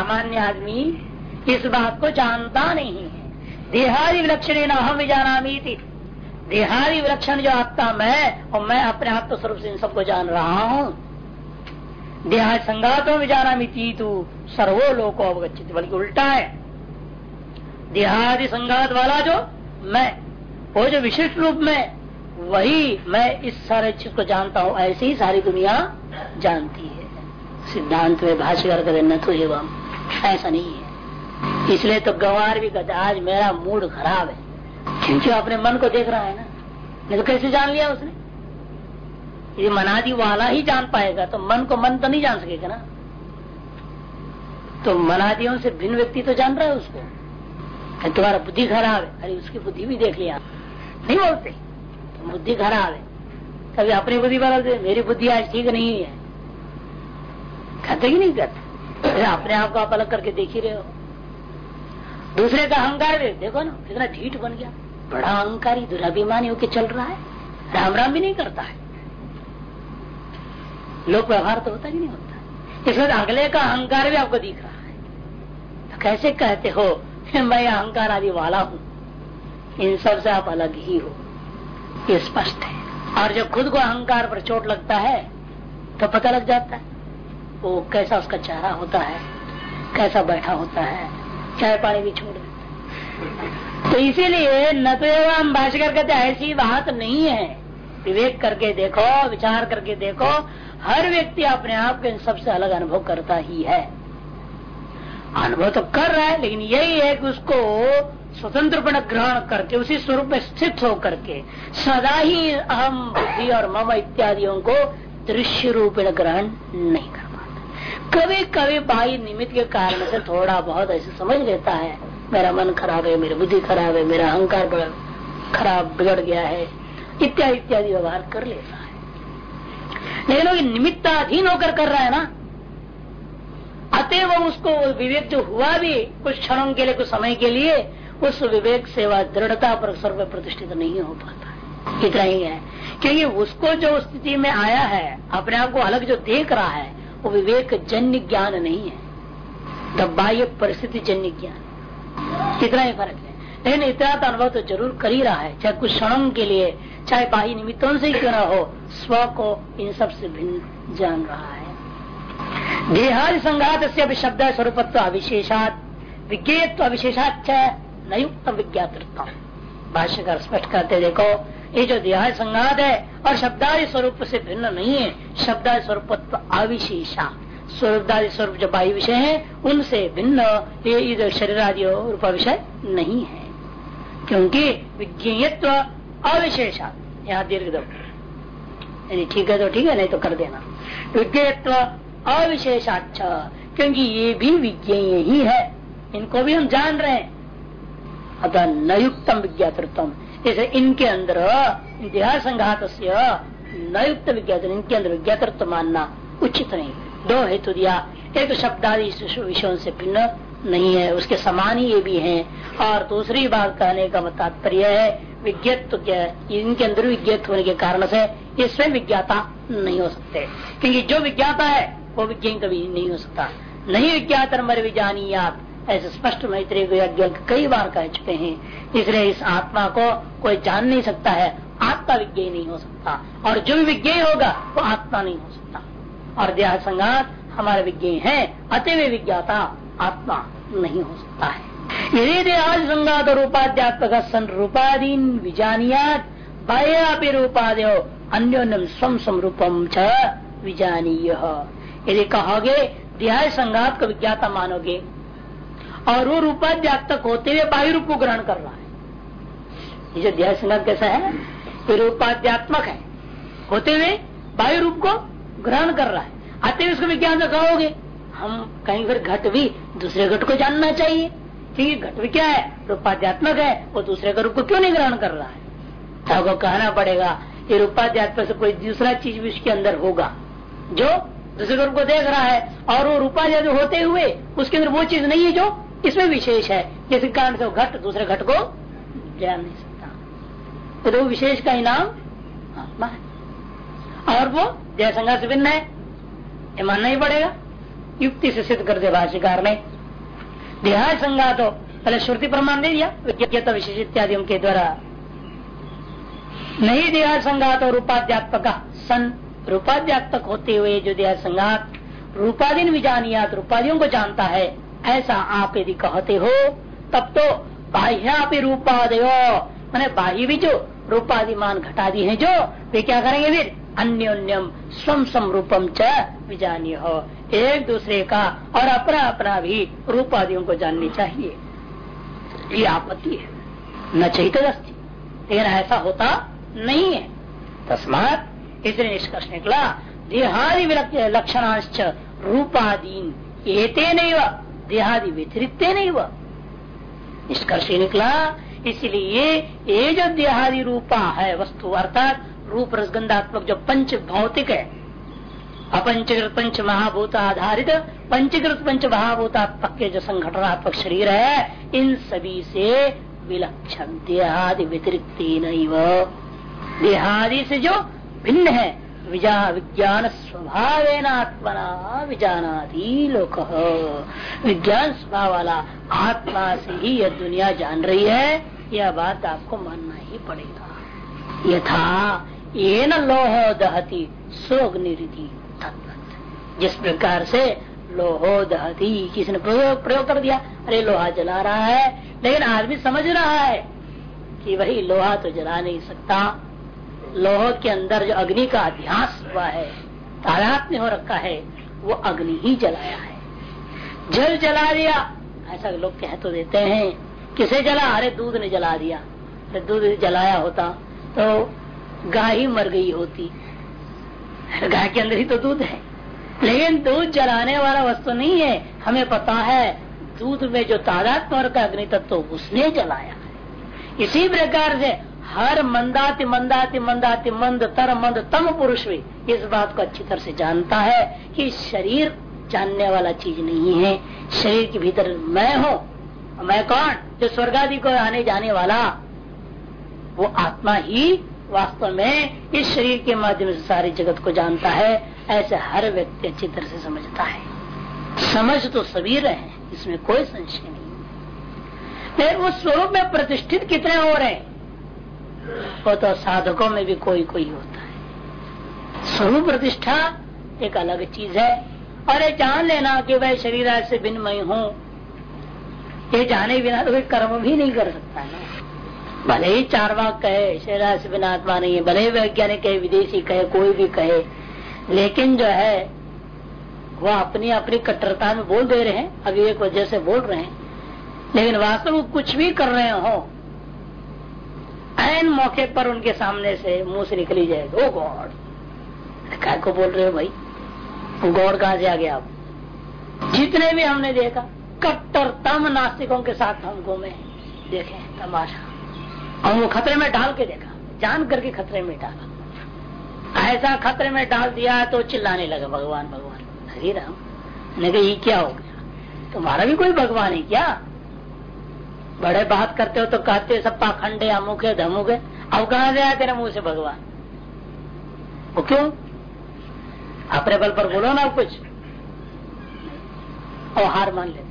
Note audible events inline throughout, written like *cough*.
सामान्य आदमी इस बात को जानता नहीं है। देहादि विलक्षण न हम जाना देहादि विलक्षण जो आत्मा मैं और मैं अपने आत्म स्वरूप से इन सबको जान रहा हूँ। देहा संगातों में जाना मिती तू सर्वो लोको अवगछित बल्कि उल्टा है। देहादि संगात वाला जो मैं, वो जो विशिष्ट रूप में, वही मैं इस सारे चीज़ को जानता हूँ, ऐसे ही सारी दुनिया जानती है। सिद्धांत में भाष्य कर न तो एवं। ऐसा नहीं है। इसलिए तो गंवार भी कहते आज मेरा मूड खराब है। क्योंकि अपने मन को देख रहा है ना। नहीं तो कैसे जान लिया उसने? ये मनादि वाला ही जान पाएगा तो मन को मन तो नहीं जान सकेगा ना। तो मनादियों से भिन्न व्यक्ति तो जान रहा है उसको। तुम्हारा बुद्धि खराब है। अरे उसकी बुद्धि भी देख लिया। नहीं बोलते। तो बुद्धि खराब है। कभी अपनी बुद्धि बदलते मेरी बुद्धि आज ठीक नहीं है। कहते ही नहीं कहते? अपने आप को आप अलग करके देख ही रहे हो। दूसरे का अहंकार भी, देखो ना, कितना ढीठ बन गया। बड़ा अहंकारी दुराभिमानी होकर चल रहा है। राम राम भी नहीं करता है। लोक व्यवहार तो होता ही नहीं होता। इसलिए अगले का अहंकार भी आपको दिख रहा है। तो कैसे कहते हो, मैं अहंकार आदि वाला हूँ। इन सबसे आप अलग ही हो। ये स्पष्ट है। और जब खुद को अहंकार पर चोट लगता है तो पता लग जाता है। वो कैसा उसका चेहरा होता है, कैसा बैठा होता है, चाय पानी भी छोड़ देता तो इसीलिए न तो हम भाषकर कहते ऐसी बात नहीं है। विवेक करके देखो, विचार करके देखो, हर व्यक्ति अपने आप के सबसे अलग अनुभव करता ही है। अनुभव तो कर रहा है, लेकिन यही है कि उसको स्वतंत्र ग्रहण करके, उसी स्वरूप में स्थित होकर के, सदा ही अहम बुद्धि और मम इत्यादियों को दृश्य रूप ग्रहण नहीं कर कभी कभी बाई निमित्त के कारण से थोड़ा बहुत ऐसे समझ लेता है, मेरा मन खराब है, मेरी बुद्धि खराब है, मेरा अहंकार खराब बिगड़ गया है, इत्यादि इत्यादि व्यवहार कर लेता है। लेकिन वो निमित्ताधीन होकर कर रहा है ना, अतएव उसको विवेक जो हुआ भी कुछ क्षणों के लिए, कुछ समय के लिए, उस विवेक सेवा दृढ़ता पर सर्व प्रतिष्ठित नहीं हो पाता इतना ही है, क्योंकि उसको जो स्थिति में आया है, अपने आप को अलग जो देख रहा है वो विवेक जन्य ज्ञान नहीं है। बाह्य परिस्थिति जन्य ज्ञान। इतना ही फ़र्क है। लेकिन इतना तो अनुभव तो ज़रूर कर ही रहा है। चाहे कुछ क्षणों के लिए, चाहे बाह्य निमित्तों से क्यों हो, स्व को इन सबसे भिन्न जान रहा है। देहादि संघात से अभी शब्द स्वरूपत्व अविशेषात, विज्ञेयत्व अविशेषाच नयुक्त विज्ञातृत्व भाष्यकार स्पष्ट करते देखो ये जो देहादि संघात है, और शब्दादि स्वरूप से भिन्न नहीं है। शब्दादि स्वरूप अविशेषा। स्वरूपदादि स्वरूप जो बाह्य विषय है, उनसे भिन्न ये शरीर आदि रूप विषय नहीं है। क्योंकि विज्ञेयत्व अविशेषा। यहाँ दीर्घ दो। ठीक है तो ठीक है, नहीं तो कर देना। विज्ञेयत्व अविशेषाच क्योंकि ये भी विज्ञेय ही है। इनको भी हम जान रहे हैं। अतः नयुक्तम विज्ञातृत्व जैसे इनके अंदर देहा संघात न युक्त विज्ञान इनके अंदर विज्ञातृत्व मानना उचित नहीं। दो हेतु दिया। एक तो शब्द आदि विषयों से भिन्न नहीं है, उसके समान ही ये भी हैं। और दूसरी बात कहने का तात्पर्य है, विज्ञत्व क्या इनके अंदर विज्ञत होने के कारण से ये स्वयं विज्ञाता नहीं हो सकते। क्योंकि जो विज्ञाता है, वो विज्ञान कभी नहीं हो सकता। नहीं विज्ञात मर विजानी आप ऐसे स्पष्ट मैत्री कई बार कह चुके हैं। इसलिए इस आत्मा को कोई जान नहीं सकता है। आत्मा विज्ञ नहीं हो सकता। और जो भी विज्ञ होगा, वो आत्मा नहीं हो सकता। और देह संगात हमारे विज्ञ है अतव विज्ञाता आत्मा नहीं हो सकता है। यदि देहादि संगात रूपाध्यात्मक सन रूपाधीन विजानियात बाह्य रूपादयो अन्योन्यम स्वम समरूपम च यदि कहोगे देहाय संगात को विज्ञाता मानोगे और वो रूपाध्यात्मक होते हुए बाह्य रूप को ग्रहण कर रहा है। जो ध्यान कैसा है? ये रूपाध्यात्मक है। होते हुए बाह्य रूप को ग्रहण कर रहा है। आते हुए उसको विज्ञान से कहोगे, हम कहीं फिर घट भी दूसरे घट को जानना चाहिए। क्योंकि घट भी क्या है? रूपाध्यात्मक है, वो दूसरे का रूप को क्यों नहीं ग्रहण कर रहा है? तो कहना पड़ेगा, ये रूपाध्यात्मक से कोई दूसरा चीज़ भी उसके अंदर होगा। जो दूसरे रूप को देख रहा है, और वो रूपाध्याय होते हुए उसके अंदर वो चीज़ नहीं है जो इसमें विशेष है। जिस कारण से वो घट, दूसरे घट को जान नहीं सकता। तो विशेष का इनाम आत्मा है। और वो जय संघर्ष भिन्न है। ये मानना ही पड़ेगा। युक्ति से सिद्ध कर दे भाष्यकार ने। देहाद संगात हो पहले श्रुति प्रमाण दे दिया। विज्ञता विशेष इत्यादि के द्वारा। नहीं देहाद संगात और रूपाध्यात्मक। सन रूपाध्यात्मक होते हुए जो देहाद संघात रूपाधीन विजानियात रूपाधियों को जानता है। ऐसा आप यदि कहते हो, तब तो बाह्या रूपादयो, मैंने बाह्य भी जो रूपाधिमान घटादी है जो, वे क्या करेंगे फिर अन्योन्यम स्वम समरूपम च विजानी हो एक दूसरे का और अपना अपना भी रूपादियों को जाननी चाहिए। ये आपत्ति है। न चाहिए लेकिन ऐसा होता नहीं है। तस्मात इसलिए निष्कर्ष निकला, देहादि लक्षणांश रूपादीन एते नहीं देहादि व्यतिरिक्त नहीं व निष्कर्ष निकला, इसलिए ये जो देहादि रूपा है, वस्तु अर्थात रूप रसगंधात्मक जो पंच भौतिक है, अपंचकृत पंच महाभूत आधारित, पंचकृत पंच महाभूतात्मक के जो संगठनात्मक शरीर है, इन सभी से विलक्षण देहादि व्यतिरिक्त नहीं देहादि से जो भिन्न है विज्ञान स्वभाव आत्मना विजानादि लोक। विज्ञान स्वभाव वाला आत्मा से ही यह दुनिया जान रही है, यह बात आपको मानना ही पड़ेगा। यथा ये न लोह दहती सोग्निधि जिस प्रकार से लोहो दहती किसी ने प्रयोग प्रयोग कर दिया, अरे लोहा जला रहा है, लेकिन आदमी समझ रहा है कि वही लोहा तो जला नहीं सकता। लोह के अंदर जो अग्नि का अध्यास हुआ है तादात्म्य हो रखा है, वो अग्नि ही जलाया है। जल जला दिया, ऐसा लोग कह तो देते हैं, किसे जला? अरे दूध ने जला दिया। अरे दूध जलाया होता तो गाय ही मर गई होती। गाय के अंदर ही तो दूध है। लेकिन दूध जलाने वाला वस्तु नहीं है, हमें पता है, दूध में जो तादात्म का अग्नि तत्व तो उसने जलाया है। इसी प्रकार से हर मंदाति मंदाति मंदाति मंद तर मंद तम पुरुष भी इस बात को अच्छी तरह से जानता है कि शरीर जानने वाला चीज़ नहीं है। शरीर के भीतर मैं हूँ, मैं कौन? जो स्वर्ग आदि को आने जाने वाला, वो आत्मा ही वास्तव में इस शरीर के माध्यम से सारे जगत को जानता है। ऐसे हर व्यक्ति अच्छी तरह से समझता है। समझ तो सभी रहे हैं, इसमें कोई संशय नहीं। उस स्वरूप में प्रतिष्ठित कितने हो रहे हैं? वो तो साधकों में भी कोई कोई होता है। स्वरूप प्रतिष्ठा एक अलग चीज़ है। और ये जान लेना कि वह शरीर से भिन्न मैं हूँ। ये जाने बिना तो कर्म भी नहीं कर सकता ना। भले ही चार वाक कहे शरीर से बिना आत्मा नहीं है। भले ही वैज्ञानिक कहे, विदेशी कहे, कोई भी कहे। लेकिन जो है वह अपनी अपनी कट्टरता में बोल दे रहे हैं। अभी एक वजह से बोल रहे हैं। लेकिन वास्तव में कुछ भी कर रहे हो एन मौके पर उनके सामने से मुँह से निकली जाएगी ओ गॉड। क्या को बोल रहे हो भाई? गॉड कहा से आ गया आप? जितने भी हमने देखा कट्टरतम नास्तिकों के साथ हम घूमे देखे, तमाशा। और वो खतरे में डाल के देखा, जान करके खतरे में डाला। ऐसा खतरे में डाल दिया तो चिल्लाने लगा, भगवान भगवान, हरी राम। ने कहा, ये क्या हो गया? तुम्हारा भी कोई भगवान है क्या? बड़े बात करते हो तो कहते सब पाखंडे अमुक है धमुक है अब कहा गया तेरे मुँह से भगवान? वो क्यों? अपने बल पर बोलो ना कुछ। और हार मान लेते।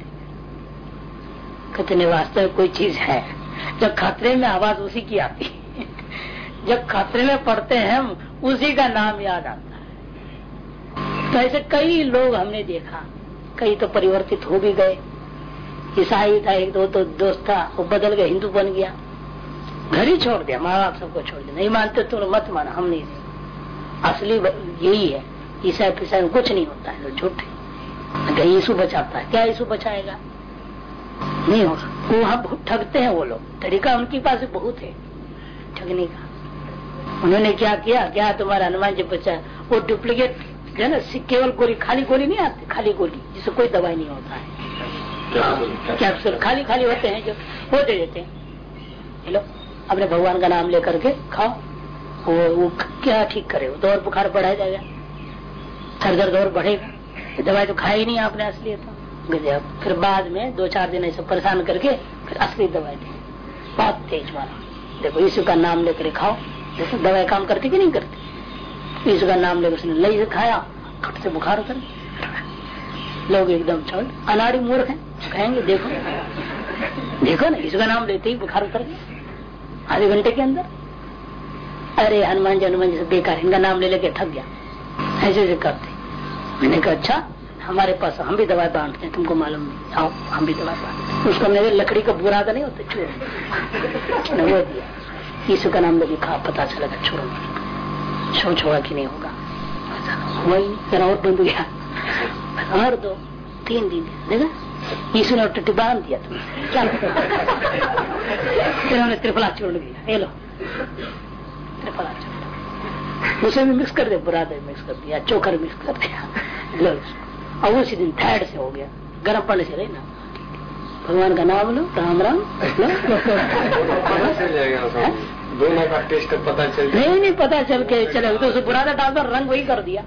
कितने वास्तव में कोई चीज़ है, जब खतरे में आवाज़ उसी की आती है। जब खतरे में पड़ते हैं हम, उसी का नाम याद आता है। तो ऐसे कई लोग हमने देखा, कई तो परिवर्तित हो भी गए। ईसाई था, एक दो तो दोस्त था, वो बदल गया हिंदू बन गया। घर ही छोड़ दिया माँ बाप सबको छोड़ दिया। नहीं मानते तो मत माना, हम नहीं। असली यही है, ईसाई फिसाई में कुछ नहीं होता है तो झूठे यीशु बचाता है, क्या यीशु बचाएगा? नहीं हो सकता। वहाँ बहुत ठगते हैं वो लोग। तरीका उनके पास बहुत है, ठगने का। उन्होंने क्या किया? क्या तुम्हारा हनुमान जी बचा? वो डुप्लीकेट है ना केवल गोली, खाली गोली नहीं आती, खाली गोली, जिससे कोई दवाई नहीं होता है। कैप्सूल खाली खाली होते हैं जो, वो दे देते हैं। हेलो अपने भगवान का नाम लेकर के खाओ। वो वो क्या ठीक करे? तो और बुखार बढ़ा जाएगा। सर दर्द और बढ़ेगा। दवाई तो खाई नहीं आपने असली तो। फिर बाद में दो चार दिन ऐसे परेशान करके फिर असली दवाई दे। बहुत तेज वाला देखो, यीशु का नाम लेकर खाओ। जैसे दवाई काम करती कि नहीं करती? यीशु का नाम लेकर उसने लई खाया। खट से बुखार उतर लोग एकदम छोड़ अनाड़ी मूर्ख है। कहेंगे देखो। देखो ना, इसका नाम लेते ही बुखार उतर गया। आधे घंटे के अंदर। अरे, हनुमान जी हनुमान जी से बेकार इनका नाम ले लेके थक गया। ऐसे ऐसे करते। मैंने कहा अच्छा हमारे पास, हम भी दवाई बांटते हैं, तुमको मालूम नहीं। आओ, हम भी दवाई बांटते उसको मेरे लकड़ी का बुरा तो नहीं होता चोर वो दिया, यीशु का नाम लेके खा, पता चलेगा छोड़ो छो छोड़ा कि नहीं होगा। वही और बंद गया। और दो, तीन दिन, देखा? यीशु ने टट्टी बाँध दिया तुम क्या फिर हमने त्रिफला छोड़ दिया ये लो त्रिफला छोड़ उसे भी मिक्स कर दिया बुरादा मिक्स कर दिया चोकर मिक्स कर दिया लो और उसी दिन थर्ड से हो गया गर्म पड़ने से रही ना भगवान का नाम लो राम राम दोनों का टेस्ट पता चल नहीं नहीं पता चल के चले तो उसे बुरादा डाल दो रंग वही कर दिया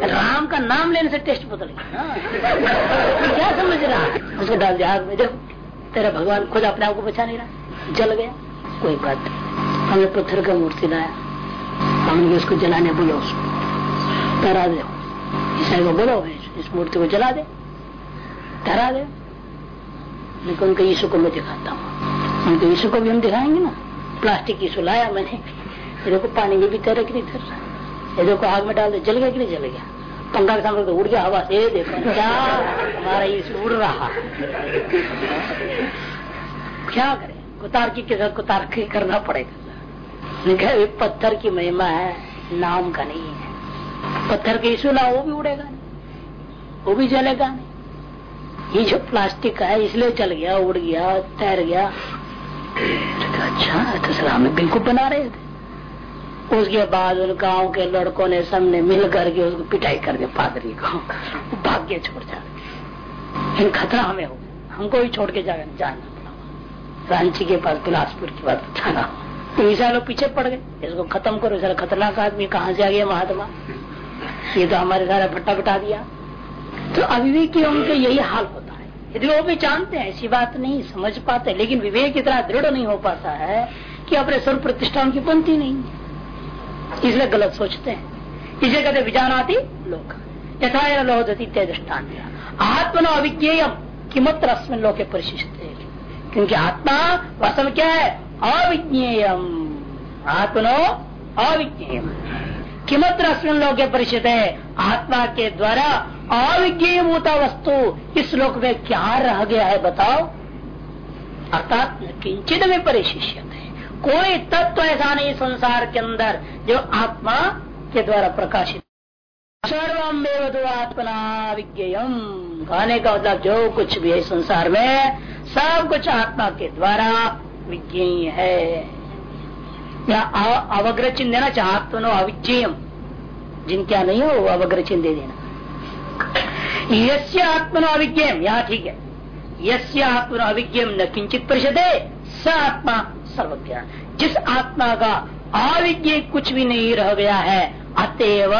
राम का नाम लेने से टेस्ट बदल गया क्या समझ रहा उसको डाल दिया में, देखो। तेरा भगवान खुद अपने आप को बचा नहीं रहा। जल गया। कोई बात नहीं। हमने पत्थर का मूर्ति लाया। हमने उसको जलाने बोलो उसको। डरा दो। ईसाई को बोलो इस मूर्ति को जला दे। डरा दे। लेकिन उनके यीशु को मैं दिखाता हूँ। उनके यीशु को भी हम दिखाएँगे ना। प्लास्टिक यीशु लाया मैंने। देखो पानी में भी तैर कि नहीं तैर रहा ये देखो आग में डाल दे, जल गया कि नहीं जल गया? पंखा के सामने तो उड़ गया हवा से देखो क्या हमारा यीशु उड़ रहा। क्या करे? कुतारकी के साथ कुतारकी करना पड़ेगा। पत्थर की महिमा है, नाम का नहीं है। पत्थर के यीशु ला वो भी उड़ेगा नहीं। वो भी जलेगा नहीं। ये जो प्लास्टिक का है, इसलिए चल गया, उड़ गया, तैर गया। अच्छा तो सर हमें बिल्कुल बना रहे थे। उसके बाद उन गाँव के लड़कों ने सबने मिल करके उसको पिटाई कर दिया, पादरी को। भाग गया छोड़ जा लेकिन खतरा हमें हो हमको भी छोड़ के जाना रांची के पास, बिलासपुर के पास जाना। तो ईसा लोग पीछे पड़ गए। इसको खत्म करो सर खतरनाक आदमी कहाँ से आ गया महात्मा? ये तो हमारे सारा भट्टा बिठा दिया। तो अभी की उनके यही हाल होता है। यदि वो भी जानते हैं, ऐसी बात नहीं, समझ पाते लेकिन विवेक इतना दृढ़ नहीं हो पाता है कि अपने स्वरूप प्रतिष्ठा उनकी बनती नहीं है। इसलिए गलत सोचते हैं। इसे कहते विजानाती लोक। यथा लोहदती दृष्टान आत्मनो अविज्ञेयम किमत्र अस्मिन लोके परिशिष्ट। क्योंकि आत्मा वास्तव क्या है? अविज्ञेयम आत्मनो अविज्ञेयम किमत्र अस्मिन लोके परिचित है आत्मा के द्वारा अविज्ञेय होता वस्तु इस लोक में क्या रह गया है बताओ? अर्थात किंचित में परिशिष्यत। कोई तत्व ऐसा नहीं संसार के अंदर जो आत्मा के द्वारा प्रकाशित आत्मना विज्ञेयम। कहने का मतलब जो कुछ भी है संसार में, सब कुछ आत्मा के द्वारा विज्ञेय है। या अवग्र चिन्ह देना चाहे, आत्मनो अविज्ञेयम। जिनका नहीं हो, वो अवग्र चिन्ह दे देना। यस्य आत्मनो अविज्ञम यहाँ ठीक है। यस्य आत्मनो अविज्ञम न किंचित परिषद, स आत्मा सर्वज्ञ। जिस आत्मा का अविज्ञ कुछ भी नहीं रह गया है, अतएव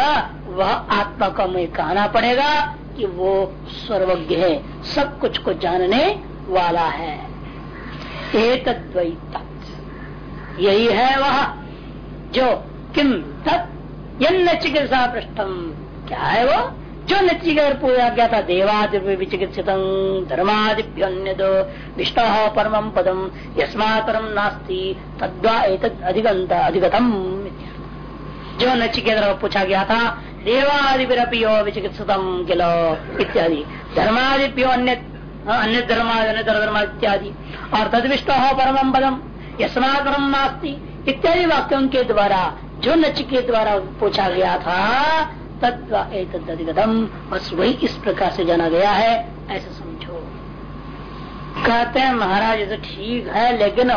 वह आत्मा को हमें कहना पड़ेगा कि वो सर्वज्ञ है। सब कुछ को जानने वाला है। एक यही है वह जो किम तत् चिकित्सा पृष्ठम। क्या है वो? जो नचिकेत पूजा किया था देवादि विचिकित्सित धर्मादिभ्योन्य विष्णु परम पदम यस्मा परम नास्ती, तद्वा अधिगंत अधिगतम जो नचिकेत पूछा गया था देवादिपियो विचिकित्सितम किलो, इत्यादि। धर्मादिभ्यो अन्य अन्य धर्मादि अन्य धर्म इत्यादि। और तद विष्णु परम पदम यस्मा परम नास्ती, इत्यादि वाक्यों के द्वारा, जो नचिकेत द्वारा पूछा गया था तत्व बस वही इस प्रकार से जाना गया है, ऐसा समझो। कहते हैं, महाराज तो ठीक है, लेकिन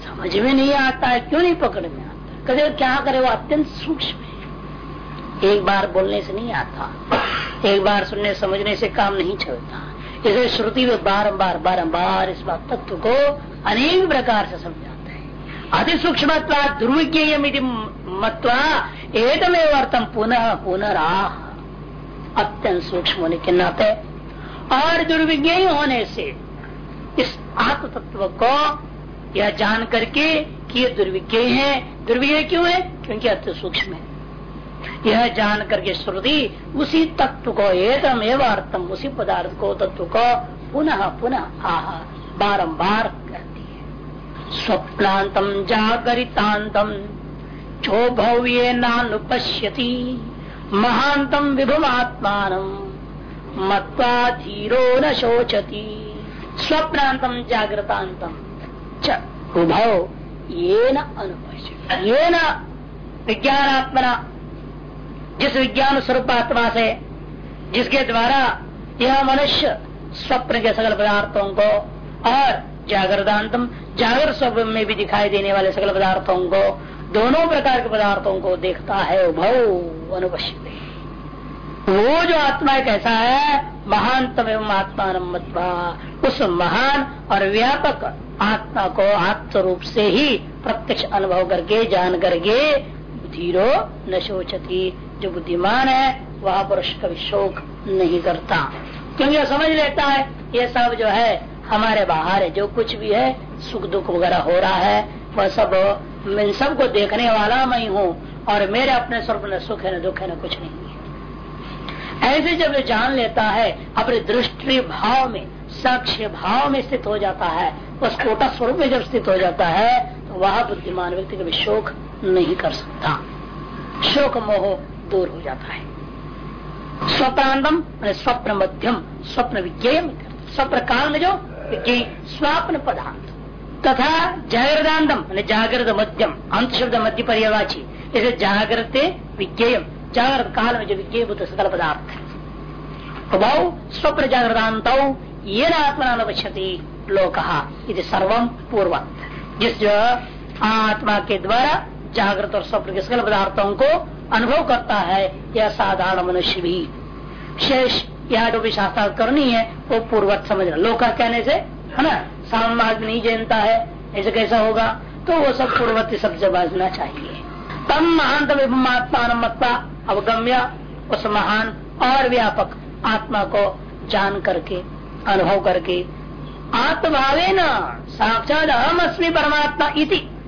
समझ में नहीं आता है, क्यों नहीं पकड़ में आता कभी क्या करे वो अत्यंत सूक्ष्म है। एक बार बोलने से नहीं आता, एक बार सुनने समझने से काम नहीं चलता। इसे श्रुति में बार बार बारम्बार इस बात तत्व को अनेक प्रकार से समझाते हैं अति सूक्ष्म ध्रुवीय मत्वा एकदमेव अर्थम पुनः पुनराह। अत्यंत सूक्ष्म होने के नाते और दुर्विज्ञ होने से इस आत्म तत्व को यह जान करके कि ये दुर्विज्ञ है। दुर्विज्ञ क्यों है? क्योंकि अत्यंत सूक्ष्म है। यह जान करके श्रुति उसी तत्व को एतम एवं अर्थम उसी पदार्थ को, तत्व को पुनः पुनः आह बारम्बार स्वप्नांतम जागरितांतम जो भव्य नानुपश्यति महांतम मत्वा धीरो न शोचती। स्वप्नांतम जागृतांतम उभव ये न अनुपश्य ये न विज्ञानात्मना, जिस विज्ञान स्वरूप आत्मा से, जिसके द्वारा यह मनुष्य स्वप्न के सकल पदार्थों को और जागृतांतम जागर स्वप्न में भी दिखाई देने वाले सकल पदार्थों को, दोनों प्रकार के पदार्थों को देखता है उभव अनुपस्थित वो जो आत्मा एक ऐसा है? महानतम एवं आत्मा उस महान और व्यापक आत्मा को आत्म रूप से ही प्रत्यक्ष अनुभव करके, जान करके धीरो न शोचती। जो बुद्धिमान है, वह पुरुष कभी शोक नहीं करता। क्योंकि वो समझ लेता है ये सब जो है हमारे बाहर है, जो कुछ भी है, सुख दुख वगैरह हो रहा है, वह सब, इन सबको देखने वाला मैं हूँ, और मेरे अपने स्वरूप न सुख है, न दुख है, न कुछ नहीं है। ऐसे जब जान लेता है, अपने दृष्टि भाव में, साक्ष्य भाव में स्थित हो जाता है, उस कोटा स्वरूप में जब स्थित हो जाता है तो वह बुद्धिमान व्यक्ति कभी शोक नहीं कर सकता। शोक मोह दूर हो जाता है। स्वप्रांतम स्वप्न मध्यम स्वप्न विज्ञेय स्वप्न काल में जो विज्ञेय स्वप्न पदार्थ तथा जागृदांतम जागृत मध्यम अंत शब्द मध्य पर्यवाची जैसे जागृत विज्ञेयम, जागृत काल में जो विज्ञेय सकल पदार्थ है। स्वप्न जागृतांत ये आत्मा नश्यति लोक सर्वम पूर्व। जिस आत्मा के द्वारा जागृत और स्वप्न के सकल पदार्थों को अनुभव करता है, यह साधारण मनुष्य भी। शेष यह जो भी शास्त्र करनी है, वो पूर्वत समझना लोका कहने से, है ना? सामान्य आदमी नहीं जानता है, ऐसे कैसा होगा? तो वो सब पूर्ववर्ती सबसे बाजना चाहिए। तम महान विभुमात्मा मत्ता अवगम्य, उस महान और व्यापक आत्मा को जान करके, अनुभव करके आत्मभावे न साक्षात अहम अस्मी परमात्मा इति।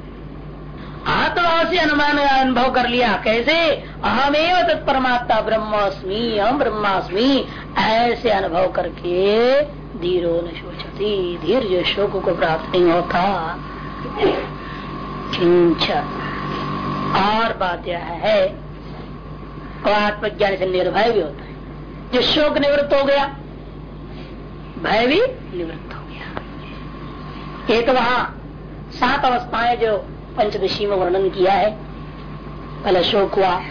आत्मा से अनुमान अनुभव कर लिया। कैसे? अहमेव तत्परमात्मा ब्रह्मास्मि हम ब्रह्मास्मि। ऐसे अनुभव करके धीरो न शोचती। धीर जो शोक को प्राप्त नहीं होता। और बात यह है और आत्मज्ञान से निर्भय भी होता है। जो शोक निवृत्त हो गया, भय भी निवृत्त हो गया। एक वहाँ सात अवस्थाएँ जो पंचदशी में वर्णन किया है। पहले शोक हुआ,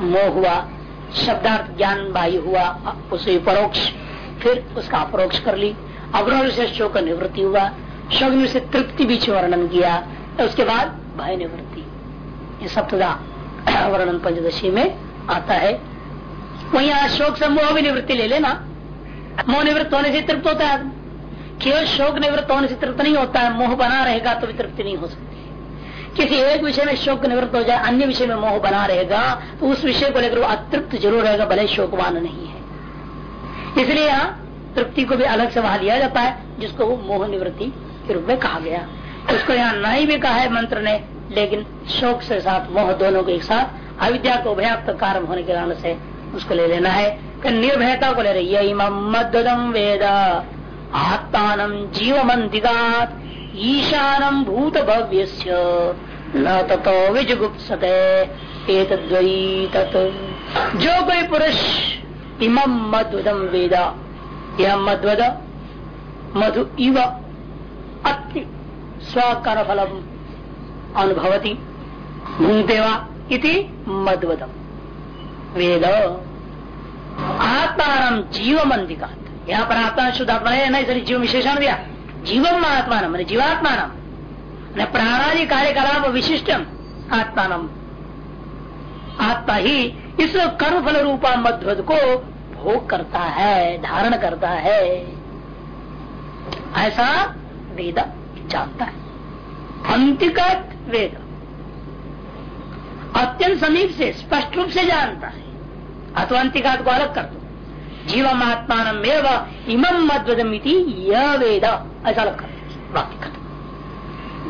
मोह हुआ, शब्दार्थ ज्ञान वायु हुआ, उसे परोक्ष, फिर उसका अपरोक्ष कर ली। अवरोध से शोक निवृत्ति हुआ शोक में से तृप्ति बीच वर्णन किया तो उसके बाद भय निवृत्ति। ये सप्तदा *clears throat* वर्णन पंचदशी में आता है। वही शोक से मोह भी निवृत्ति ले लेना। मोह निवृत्त होने से तृप्त होता है। केवल शोक निवृत्त होने से तृप्त नहीं होता है। मोह बना रहेगा तो भी तृप्ति नहीं हो सकती। किसी एक विषय में शोक निवृत्त हो जाए, अन्य विषय में मोह बना रहेगा तो उस विषय को लेकर वो अतृप्त ज़रूर रहेगा, भले शोकवान नहीं है। इसलिए यहाँ तृप्ति को भी अलग से वहाँ लिया जाता है, जिसको वो मोह निवृत्ति के रूप में कहा गया। उसको यहाँ नहीं भी कहा है मंत्र ने, लेकिन शोक से साथ, मोह दोनों के साथ, अविद्या को भयाप्त कारण होने के कारण से उसको ले लेना है। निर्भयता को ले रही है मदम वेद, आत्मान जीव मंदिगात ईशानम भूत भव्य न तथो विजुगुप्सते तत्। जो कोई पुरुष इमम मधुदम वेद, यह मध्वद मधु इव अति स्वकर फलम अनुभवती। भूंगते इति मधुवदम वेद। आत्मान जीव मंदिका यहाँ पर आत्मा शुद्ध आत्मा है ना इसलिए जीव विशेषण दिया जीवम आत्मा मैंने जीवात्मा प्राणादि कार्यकलाप विशिष्टम आत्मान। आत्मा ही इस कर्म फल रूपा मध्वद को भोग करता है, धारण करता है। ऐसा वेद जानता है। अंतिकत वेद। अत्यंत समीप से, स्पष्ट रूप से जानता है। अथवा अंतिकात को अलग कर दो। जीवम आत्मान इमम मद्वदमिति यह वेद। ऐसा अलग कर वाक्य खत्म।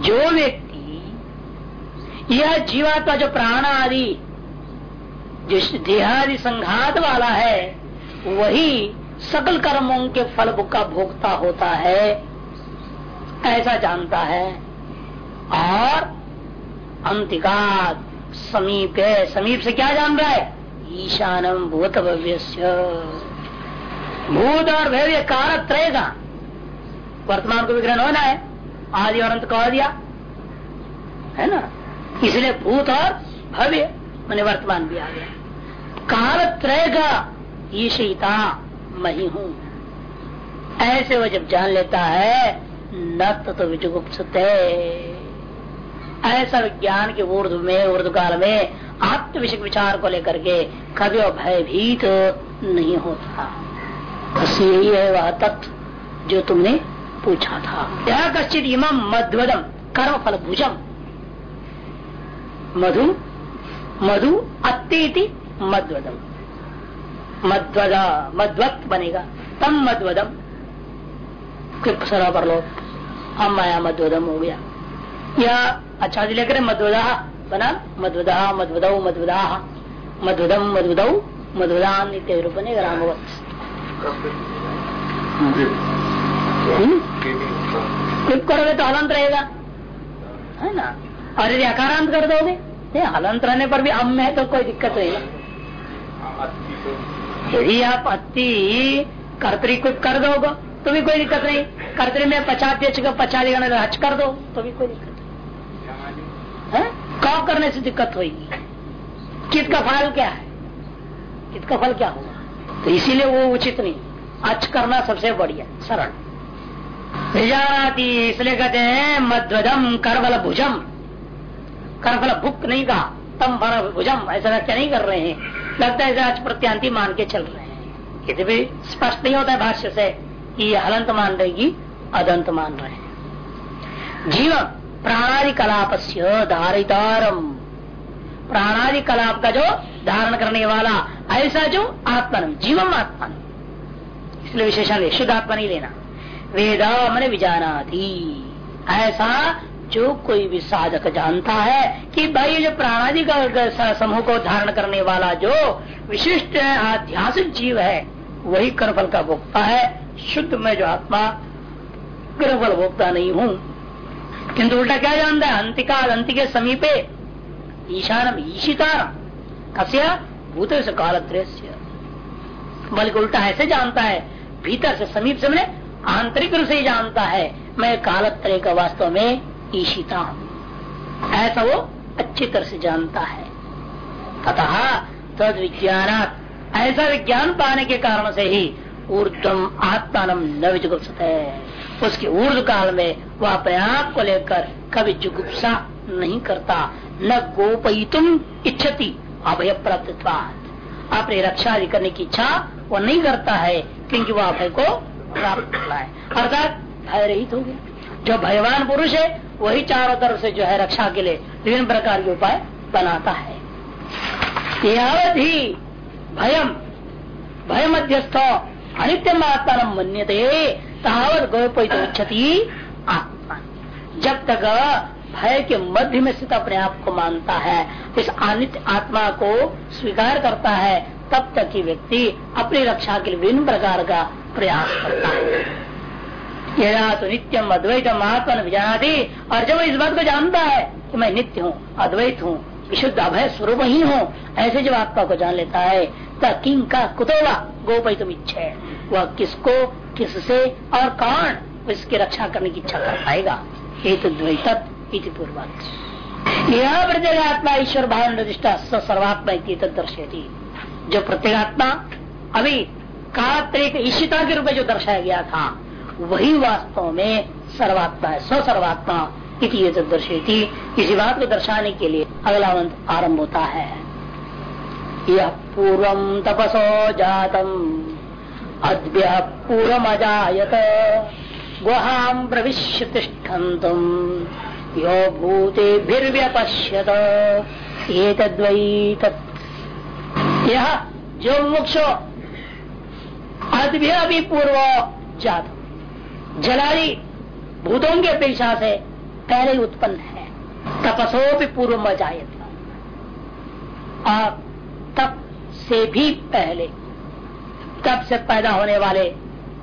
जो व्यक्ति यह जीवात्मा जो प्राण आदि जो देहादि संघात वाला है, वही सकल कर्मों के फल का भोगता होता है। ऐसा जानता है। और अंतिकात समीप है समीप से क्या जान रहा है? ईशानम भूत भव्य भूत और भव्य कारक रहेगा वर्तमान को विग्रहण होना है आदि और अंत कह दिया। है ना? इसलिए भूत और भव्य मैंने वर्तमान भी आ गया। काल त्रय का ईशिता मही हूँ। ऐसे वो जब जान लेता है, न तो विजुगुप्त ऐसा विज्ञान के ऊर्ध में ऊर्ध काल में आत्म विषय विचार को लेकर के कभी भयभीत नहीं होता। बस यही है वह तत्व जो तुमने पूछा था। यह कश्चित इमम मध्वदम कर्म फल भुजम मधु? मधु अत्ति मध्वदम। मध्वद, मध्वत बनेगा। तम मध्वदम। सरा पर लो हम माया मध्वदम हो गया। या अच्छा जी लेकर मध्वदा बना? मध्वदा मध्वदौ मध्वदा मध्वदम मध्वदौ, मध्वदान इत्यादि रूप बनेगा रामवत क्लिप करोगे तो हलंत रहेगा है ना? और यदि अकारांत कर दोगे। हलंत रहने पर भी अम है तो कोई दिक्कत नहीं यदि आप अति कर्तरी कुछ कर दोगे तो भी कोई दिक्कत नहीं। कर्तरी में पचास पचास हच कर दो तो भी कोई दिक्कत नहीं। कौ करने से दिक्कत होगी। कित का फल क्या है? कित का फल क्या होगा? तो इसीलिए वो उचित नहीं। अच करना सबसे बढ़िया, सरल। विजानाती इसलिए कहते हैं मध्वदम करबल भुजम करबल भुक नहीं कहा, तम फल भुजम ऐसा व्याख्या नहीं कर रहे हैं। लगता है आज प्रत्यांति मान के चल रहे हैं। यदि भी स्पष्ट नहीं होता है भाष्य से कि हलंत मान रहेगी अदंत मान रहे हैं। जीव प्राणादि कलाप धारितारम प्राणादि कलाप का जो धारण करने वाला, ऐसा जो आत्मन जीवम आत्मन इसलिए विशेषण शुद्ध आत्मा नहीं लेना। वेदा मन विजाना थी ऐसा जो कोई भी साधक जानता है कि भाई जो प्राणादि का समूह को धारण करने वाला जो विशिष्ट आध्यात्मिक जीव है, वही कर्मफल का भोक्ता है। शुद्ध में जो आत्मा, कर्मफल भोक्ता नहीं हूँ। किंतु उल्टा क्या जानता है? अंतिका अंति के समीपे ईशानम, ईशितारम, कस्य भूत काल बल्कि उल्टा ऐसे जानता है, भीतर से समीप से मैंने आंतरिक रूप से ही जानता है, मैं कालत्रय का वास्तव में ईशिता हूँ। ऐसा वो अच्छी तरह से जानता है। तथा तद विज्ञान ऐसा विज्ञान पाने के कारण से ही ऊर्धम आत्मान न विजुगुप्सत है उसके ऊर्ध काल में वह अपने आप को लेकर कभी जुगुप्सा नहीं करता, न गोपयितुम इच्छति अभय प्राप्त अपनी रक्षा करने की इच्छा वो नहीं करता है, क्योंकि वह अभय को प्राप्त होता है। अर्थात भय रहित हो गया। जो भयवान पुरुष है, वही चारों तरफ़ से जो है रक्षा के लिए विभिन्न प्रकार के उपाय बनाता है। यावत ही भयम भय मध्यस्थ अनित्य आत्मा मन्यते, तावत गोपित उच्चती आत्मा। जब तक भय के मध्य में स्थित अपने आप को मानता है, इस अनित्य आत्मा को स्वीकार करता है, तब तक ही व्यक्ति अपनी रक्षा के लिए विभिन्न प्रकार का प्रयास करता है यदा तो नित्यम अद्वैतम आत्मा जाना और जब इस बात को जानता है कि मैं नित्य हूँ, अद्वैत हूँ, विशुद्ध अभय स्वरूप ही हूँ ऐसे जब आत्मा को जान लेता है तब किंग का कुतोला गोपैतम इच्छा है। वह किसको, किससे और कौन इसकी रक्षा करने की इच्छा कर पाएगा? हेतु द्वैत पूर्वक यह प्रत्येक आत्मा ईश्वर भाव निर्दिष्टा सर्वात्मा दर्शेती जो प्रत्येगात्मा अभी कात्रिक ईशिता के रूप में जो दर्शाया गया था, वही वास्तव में सर्वात्मा है स्व सर्वात्मा इति दर्शेती इसी बात को दर्शाने के लिए अगला मंत्र आरंभ होता है। यह पूर्व तपसो जातम अद्य पूर्व अजात गुहाम प्रविश्य तिष्ठन्तुम। यो भूतेभिर्व्यपश्यत एक यह जो मुक्षो अद्भ्य भी अभी पूर्व जात जलारी भूतों की अपेक्षा से पहले उत्पन्न है। तपसो भी पूर्व मजायत और तप से भी पहले तब से पैदा होने वाले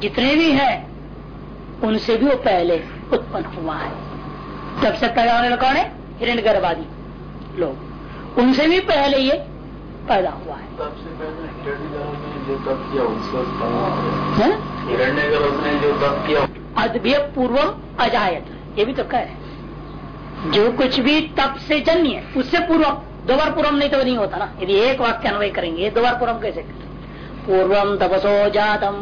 जितने भी हैं, उनसे भी वो पहले उत्पन्न हुआ है। तब से पैदा होने वाले कौन है? हिरण गर्भवादी लोग। उनसे भी पहले ये पैदा हुआ है सबसे पहले हिरण्य जो तप किया उसको है? हिरण्य गर्भ ने जो तप किया? अद्भ्य पूर्वम अजायत। ये भी तो कह रहे जो कुछ भी तप से जन्य है उससे पूर्वम दो बार पूर्वम नहीं तो नहीं होता ना। यदि एक वाक्य अन्वय करेंगे दो बार पूर्वम कैसे करें? पूर्वम तपसो जातम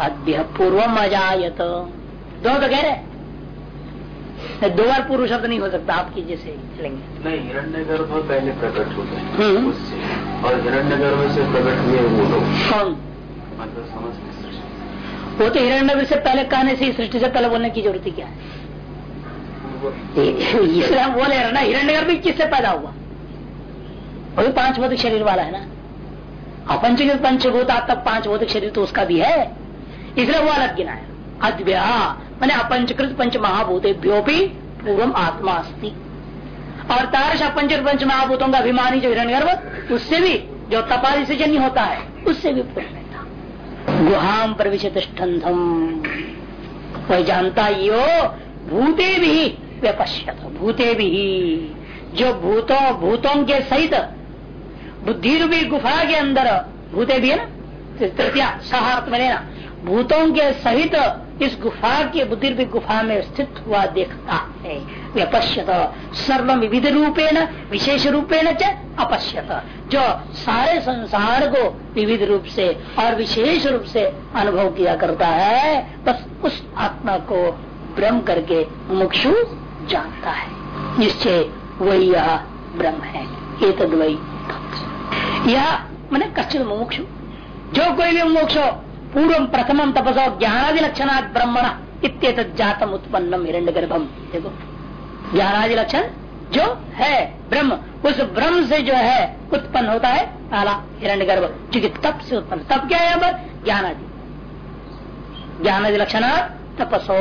अद्य पूर्वम अजायत। दो तो कह रहे दो बार पुरुष शब्द नहीं हो सकता आपकी जैसे लेंगे नहीं हिरण्य गर्भ पहले प्रकट हो हम्म। हैं उससे। और हिरण्य गर्भ से प्रकट हुए वो लोग। कौन? मतलब समझ वो तो हिरण्य से पहले कहने से सृष्टि से पहले बोलने की ज़रूरत क्या है? इसलिए हम बोले ना हिरण्य भी किससे पैदा हुआ? वो भी पाँच भौतिक शरीर वाला है ना। अपंचीकृत पंचभूत तब पाँच भौतिक शरीर तो उसका भी है। इसलिए वो अलग गिनाया अद्व्या। मैंने अपंचकृत पंच महाभूतेभ्यो भी पूर्व आत्मा अस्ति। और तारश अपंचकृत पंच महाभूतों का अभिमानी जो हिरण्य उससे भी जो तपाली से जन्य होता है, उससे भी पूर्व में गुहाम प्रविश तिष्ठम वह जानता यो भूते भी व्यपश्यत, भूते भी। जो भूतों भूतों के सहित बुद्धि रूपी गुफा के अंदर, भूते भी है ना? तृतीया सहार्थ में लेना। भूतों के सहित इस गुफा के बुद्धि रूपी गुफा में स्थित हुआ देखता है। व्यपश्यत सर्व विविध रूपेण, विशेष रूपेण च अपश्यत। जो सारे संसार को विविध रूप से और विशेष रूप से अनुभव किया करता है, बस उस आत्मा को ब्रह्म करके मुक्षु जानता है। निश्चय वही यह ब्रह्म है। ये तद वही यह, मैंने कश्चित मुमुक्षु। जो कोई भी मोक्ष पूर्व प्रथम तपसो ज्ञानादि लक्षण ब्रह्मण इत जातम उत्पन्नम हिरण्य गर्भम। देखो। ज्ञानादि लक्षण जो है, ब्रह्म। उस ब्रह्म से जो है, उत्पन्न होता है पहला हिरण्य गर्भ। क्योंकि तप से उत्पन्न। तप क्या है पर? ज्ञानादि। ज्ञानादि लक्षण तपसो।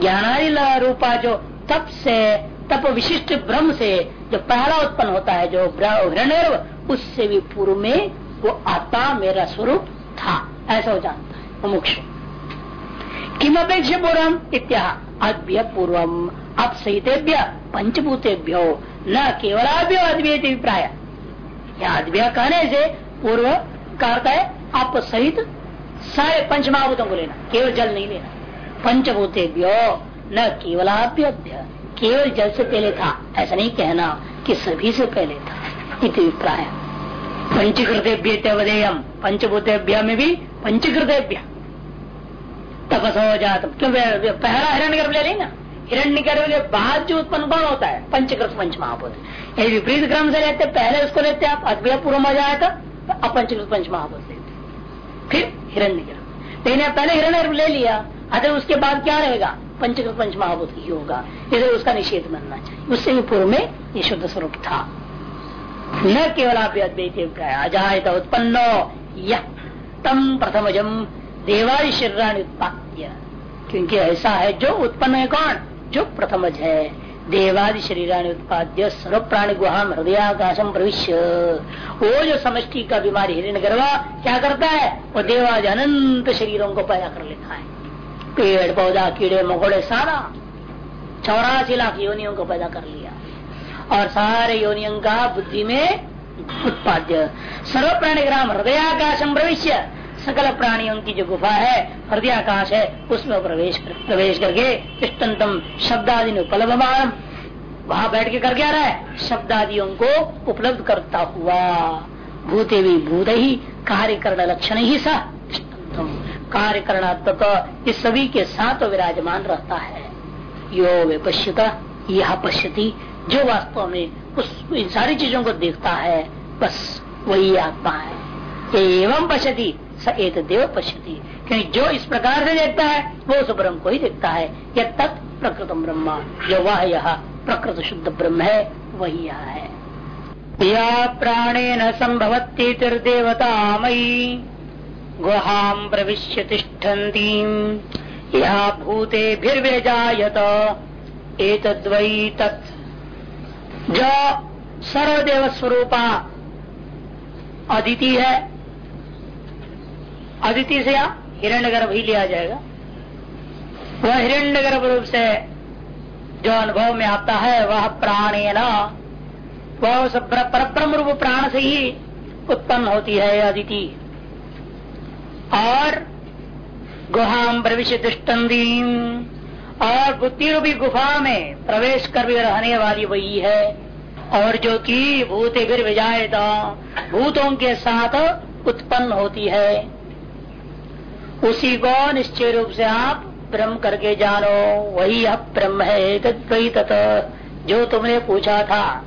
ज्ञानादि रूपा जो तप से, तप विशिष्ट ब्रह्म से जो पहला उत्पन्न होता है, जो हिरण्य उससे भी पूर्व में वो आता मेरा स्वरूप था। ऐसा हो जानता है। मुमुक्ष। किम अपेक्ष पूर्वम इत्या अद्भ्य पूर्वम। अब सहितेभ्य पंचभूतेभ्यो न केवलाभ्यो अभिप्राय। या अद्भ्य कहने से पूर्व कहता है आप सहित सारे पंच महाभूतों को लेना केवल जल नहीं लेना। पंचभूतेभ्यो न केवलाभ्य केवल जल से पहले था। ऐसा नहीं कहना कि सभी से पहले था। इति अभिप्राय। पंचकृतेभ्यवदेयम पंचभूतेभ्य में भी पंचकृतेभ्य तपस हो जात क्यों पहला हिरण्य गर्भ ले लेना हिरण्य गर्भ के बाद जो उत्पन्न कौन होता है? पंचकृत पंच महाभूत यदि विपरीत क्रम से लेते, पहले उसको लेते आप अद्वय पूर्व में जाए तो अपंचकृत पंच महाभूत लेते। फिर हिरण्य गर्भ लेकिन पहले हिरण्य गर्भ ले लिया, अतः उसके बाद क्या रहेगा? पंचकृत पंच महाभूत ही होगा। इसलिए उसका निषेध बनना चाहिए। उससे भी पूर्व में ये शुद्ध स्वरूप था। न केवल आप अजायत उत्पन्नो यह तम प्रथमजम देवादि शरीराणी उत्पाद्य। क्योंकि ऐसा है जो उत्पन्न है कौन? जो प्रथमज है। देवादि शरीराणी उत्पाद्य सर्व प्राणी गुहाम हृदयाकाशम प्रविश्य। वो जो समष्टि का बीमारी हिरण गर्वा क्या करता है? वो देवादि अनंत शरीरों को पैदा कर लेता है। पेड़, पौधा, कीड़े, मकोड़े, सारा चौरासी लाख योनियों को पैदा कर लिया। और सारे योनियों का बुद्धि में उत्पाद्य। सर्व प्राणी ग्राम हृदयाकाशम प्रवेश सकल प्राणियों की जो गुफा है हृदयाकाश है उसमें प्रवेश कर, प्रवेश करके इष्टतम शब्दादि उपलब्धमान वहाँ बैठ के कर क्या रहा है? शब्दादियों को उपलब्ध करता हुआ। भूते भी भूत ही कार्य करना लक्षण ही सा। कार्य करना तत्व इस सभी के साथ विराजमान रहता है। यो वे पश्यता यह पश्यति जो वास्तव में उस इन सारी चीज़ों को देखता है, बस वही आत्मा है। एवं पश्यति, स एक देव पश्यति। क्योंकि जो इस प्रकार से देखता है, वो उस ब्रह्म को ही देखता है। यह तत् प्रकृतम ब्रह्मा। जो वह यह प्रकृत शुद्ध ब्रह्म है, वही यह है। या प्राणेन संभवती तिर्देवता मई गुहाम प्रविश्य तिष्ठन्ती या भूतेभिर्व्यजायत। एतद्वै तत् जो सर्वदेव स्वरूपा अदिति है, अदिति से हिरण्य गर्भ ही लिया जाएगा। वह हिरण्य गर्भ रूप से जो अनुभव में आता है, वह प्राणे न वह परब्रह्म रूप प्राण से ही उत्पन्न होती है अदिति। और गुहाम प्रविश दुष्टंदीम और बुद्धि रूपी गुफा में प्रवेश कर भी रहने वाली वही है। और जो कि भूत फिर विजायता, भूतों के साथ उत्पन्न होती है। उसी को निश्चय रूप से आप ब्रह्म करके जानो। वही अब ब्रह्म है तत्वही तत जो तुमने पूछा था।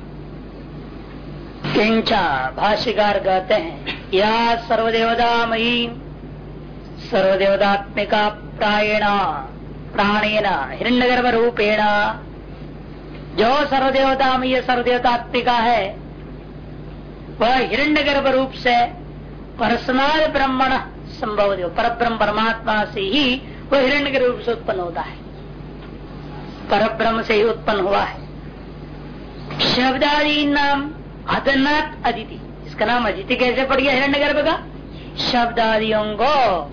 किंचा भाष्यकार कहते हैं, या सर्वदेवता मई सर्वदेवतात्मिका प्रायण। प्राणेन हिरण्यगर्भ रूपेण जो सर्वदेवता में सर्वदेवतात्मिका है, वह हिरण्यगर्भ रूप से पर्सनल ब्रह्मण संभव पर ब्रह्म परमात्मा से ही वह हिरण्य रूप से उत्पन्न होता है। पर ब्रह्म से ही उत्पन्न हुआ है। शब्दादी नाम अदनाथ अदिति। इसका नाम अदिति कैसे पड़ गया हिरण्य गर्भ का? शब्दादियों को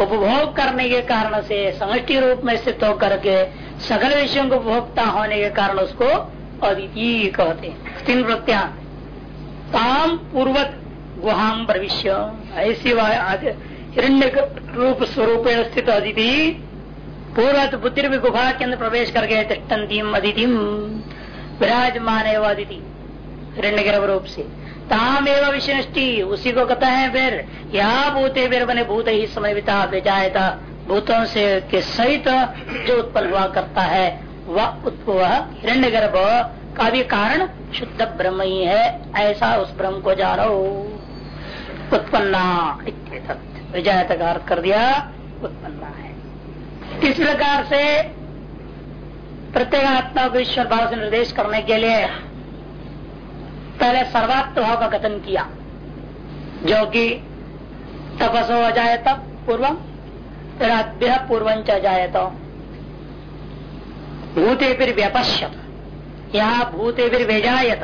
उपभोग करने के कारण से समष्टि रूप में स्थित होकर के सकल विषयों को उपभोक्ता होने के कारण उसको अदिति कहते हैं। तीन ताम पूर्वक गुहाम प्रविश्य ऐसी हिरण्य रूप स्वरूप स्थित अदिति पूर्व बुद्धि गुफा के अंदर प्रवेश करके गए तिष्टंतीम अदितिम, विराजमान एवं अदिति हिरण्य गर्भ रूप से। ताम एवं उसी को कहता है फिर यहाँ भूते फिर बने भूत ही समय बिता था भूतों से के सहित जो उत्पन्न हुआ करता है, वह वह हिरण्य गर्भ का भी कारण शुद्ध ब्रह्म ही है, ऐसा उस ब्रह्म को जानो। उत्पन्ना विजय तक अर्थ कर दिया, उत्पन्ना है। इस प्रकार से प्रत्येक आत्मा को ईश्वर भाव से निर्देश करने के लिए पहले सर्वात्म भाव का कथन किया। जो कि तपसो अजाय तब पूर्वम फिर अभ्य पूर्वंच अजाय तो भूते फिर व्यपश्यत। यहाँ भूते फिर वेजायत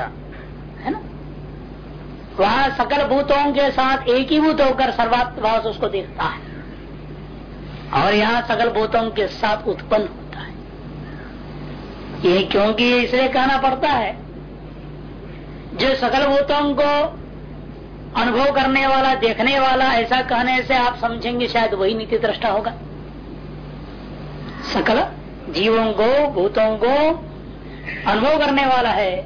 है ना? वह सकल भूतों के साथ एक ही भूत होकर सर्वात्म भाव से उसको देखता है। और यहाँ सकल भूतों के साथ उत्पन्न होता है। ये क्योंकि इसलिए कहना पड़ता है जो सकल भूतों को अनुभव करने वाला, देखने वाला, ऐसा कहने से आप समझेंगे शायद वही नीति दृष्टा होगा। सकल जीवों को, भूतों को अनुभव करने वाला है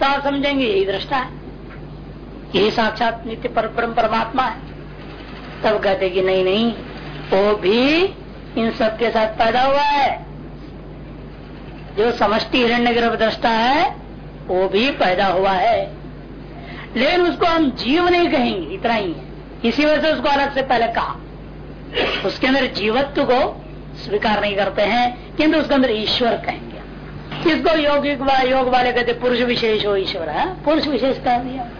तो आप समझेंगे यही दृष्टा है। यही साक्षात नित्य पर परमात्मा है। तब कहते कि नहीं नहीं, वो भी इन सब के साथ पैदा हुआ है। जो समष्टि हिरण्य गर्भ दृष्टा है वो भी पैदा हुआ है। लेकिन उसको हम जीव नहीं कहेंगे इतना ही है। इसी वजह से उसको अलग से पहले कहा। उसके अंदर जीवत्व को स्वीकार नहीं करते हैं किंतु उसके अंदर ईश्वर कहेंगे। इसको योगिक वा, योग वाले कहते पुरुष विशेष हो ईश्वर है? पुरुष विशेष कह दिया।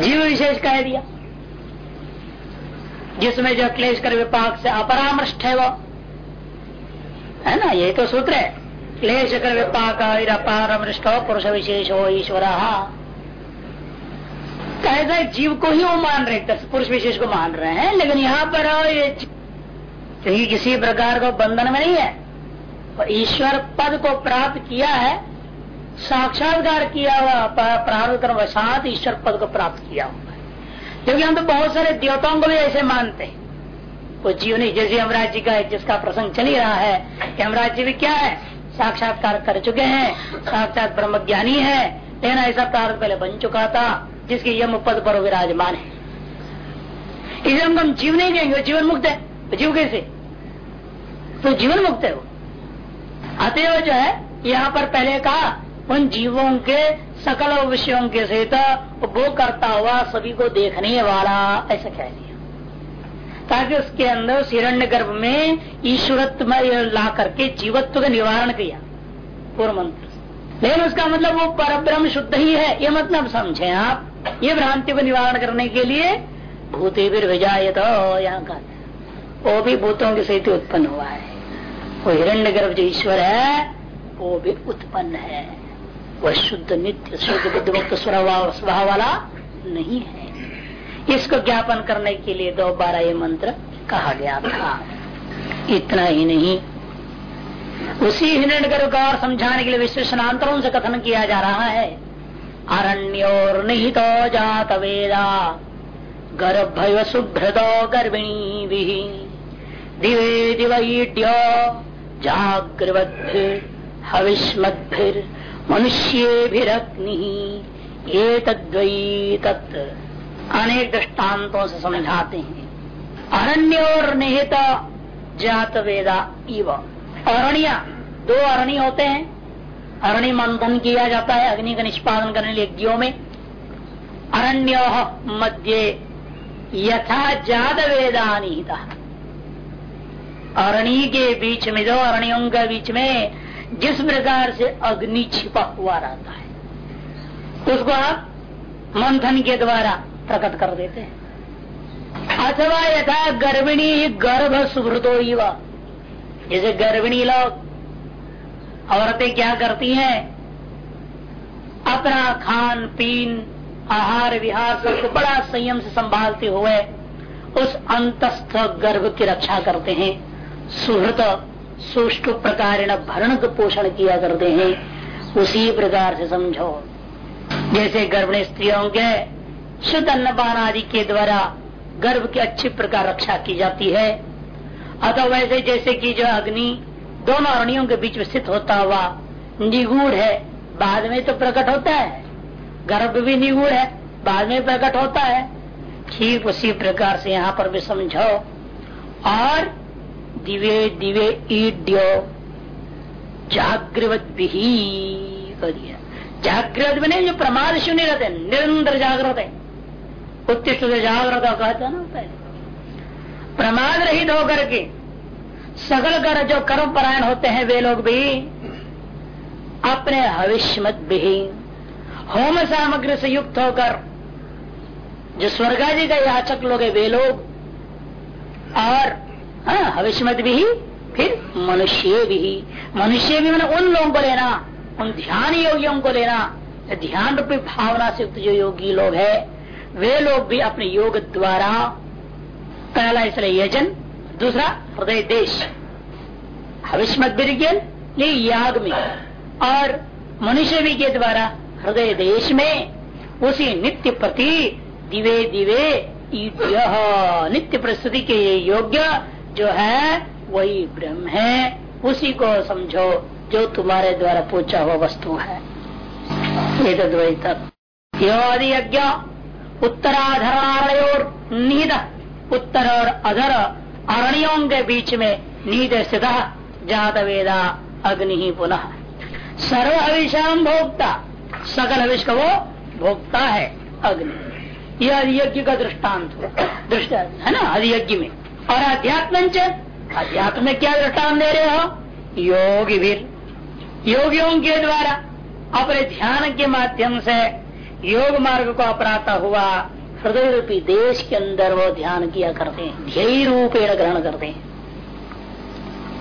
जीव विशेष कह दिया। जिसमें जो क्लेश कर विपाक से अपरामृष्ट है वो। है ना? ये तो सूत्र है। क्लेश कर विपाक अपरामृष्ट हो पुरुष विशेष हो ईश्वर कैसा जीव को ही वो मान रहे पुरुष विशेष को मान रहे हैं, लेकिन यहाँ पर ये क्योंकि किसी प्रकार का बंधन में नहीं है। ईश्वर पद को प्राप्त किया है, साक्षात्कार किया हुआ प्रारंभ कर्म साथ ईश्वर पद को प्राप्त किया हुआ है। क्योंकि हम तो बहुत सारे देवताओं को भी ऐसे मानते हैं। वो जीव नहीं, जैसे हमराज जी का जिसका प्रसंग चल ही रहा है कि हमराज जी भी क्या है? साक्षात्कार कर चुके हैं। साक्षात ब्रह्म ज्ञानी है। लेकिन ऐसा प्रारंभ पहले बन चुका था, जिसके यम पद पर विराजमान है। इसे हम जीव नहीं कहेंगे जीवन मुक्त है। तो जीव कैसे? तो जीवन मुक्त है वो। अतएव जो है, यहाँ पर पहले कहा, उन जीवों के, सकल विषयों के सहित उपभोग करता हुआ सभी को देखने वाला, ऐसा कह दिया। ताकि उसके अंदर उस हिरण्य गर्भ में ईश्वरत्व ला करके जीवत्व का निवारण किया। पूर्व मंत्र। लेकिन उसका मतलब वो पर ब्रह्म शुद्ध ही है, ये मतलब समझे आप। ये भ्रांति को निवारण करने के लिए भूते भी विजाय तो यहाँ का। वो भी भूतों के सहित उत्पन्न हुआ है। वो हिरण्य गर्भ जो ईश्वर है, वो भी उत्पन्न है। वह शुद्ध नित्य, शुद्ध बुद्ध मुक्त स्वभाव वाला नहीं है। इसको ज्ञापन करने के लिए दोबारा ये मंत्र कहा गया था। इतना ही नहीं। उसी हिरण्यगर को और समझाने के लिए विश्लेषणांतरों से कथन किया जा रहा है। अरण्योर निहित तो जात वेदा गर्भ सुभ्रतो गर्भिणी भी दिवे दिवईड्य जागृवद्भिर हविष्मद्भिर, मनुष्यभिरग्नि ये तत्त अनेक दृष्टांतों से समझाते हैं। अरण्य और निहित जात वेदा इव। अरण्य, दो अरण्य होते हैं। अरण्य मंथन किया जाता है अग्नि का निष्पादन करने यज्ञों में। अरण्य मध्य यथा जात वेदा निहिता। अरणी के बीच में, दो अरणियों के बीच में जिस प्रकार से अग्नि छिपा हुआ रहता है, उसको आप मंथन के द्वारा प्रकट कर देते हैं। अथवा यथा गर्भिणी गर्भ सुभृतो जैसे गर्भिणी लोग, औरतें क्या करती हैं? अपना खान, पीन, आहार, विहार सबको बड़ा संयम से संभालते हुए उस अंतस्थ गर्भ की रक्षा करते हैं। सुहृत सुष्टु प्रकार भरण पोषण किया करते हैं। उसी प्रकार से समझो। जैसे गर्भिणी स्त्रियों के शुद्ध अन्नपान आदि के द्वारा गर्भ की अच्छी प्रकार रक्षा की जाती है। अतः वैसे जैसे कि जो अग्नि दोनों अरणियों के बीच में स्थित होता हुआ निगूढ़ है, बाद में तो प्रकट होता है। गर्भ भी निगूढ़ है, बाद में प्रकट होता है। ठीक उसी प्रकार से यहाँ पर भी समझो। और दिवे दिवे ईड्यो जागृवत भी जागृत में जो प्रमाद शून्य रहते निरंतर जागृत है। उत्तिष्ट जागृत कहते हैं। ना प्रमाद रहित होकर के सकल कर जो कर्म परायण होते हैं, वे लोग भी अपने हविष्मत भी होम सामग्री से युक्त होकर जो स्वर्गाजी का याचक लोग है, वे लोग और हाँ हविष्मत भी फिर मनुष्य भी मनुष्य भी मैंने उन लोगों को लेना, उन ध्यान योगियों को लेना, ध्यान रूपी भावना से युक्त जो योगी लोग है वे लोग भी अपने योग द्वारा पहला इसलिए यजन। दूसरा, हृदय देश। हविष्मत विज्ञान, ये याग में। और मनुष्य भी के द्वारा हृदय देश में उसी नित्य प्रति दिवे दिवे नित्य प्रस्तुति के योग्य जो है, वही ब्रह्म है। उसी को समझो, जो तुम्हारे द्वारा पूछा हुआ वस्तु है। यदि यज्ञ। उत्तराधरणारण्योर निहित। उत्तर और अधर। अरणियों के बीच में निहित स्थित। जात वेदा अग्नि ही पुनः। सर्व हविषाम भोक्ता। सकल हविष का वो भोक्ता है अग्नि। यह यज्ञ का दृष्टांत। दृष्ट है ना? अधियज्ञ में। और अध्यात्म अध्यात्म में क्या दृष्टान दे रहे हो? योगी वीर योगियों के द्वारा अपने ध्यान के माध्यम से योग मार्ग को अपनाता हुआ। हृदय रूपी देश के अंदर वो ध्यान किया करते हैं। ध्यय रूपेण ग्रहण करते हैं।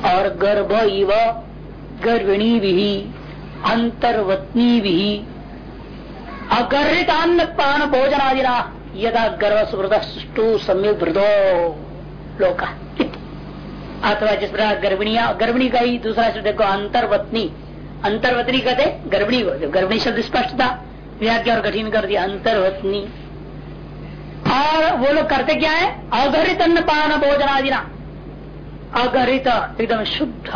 और गर्भ इव गर्भिणी भी अंतर्वत्नी भी अगर्भित अन्न पान भोजन आदि यदा गर्भ सुवृत सुष्टु समय वृदो लोका। अथवा जिस प्रकार गर्भिणिया, गर्भिणी का ही दूसरा शब्द देखो, अंतर्वत्नी। अंतर्वत्नी कहते गर्भिणी को गर्भिणी शब्द स्पष्ट था व्याख्या और कठिन कर दिया अंतर्वत्नी और वो लोग करते क्या है? अघरित अन्न पान भोजन आदि ना अघरित, एकदम शुद्ध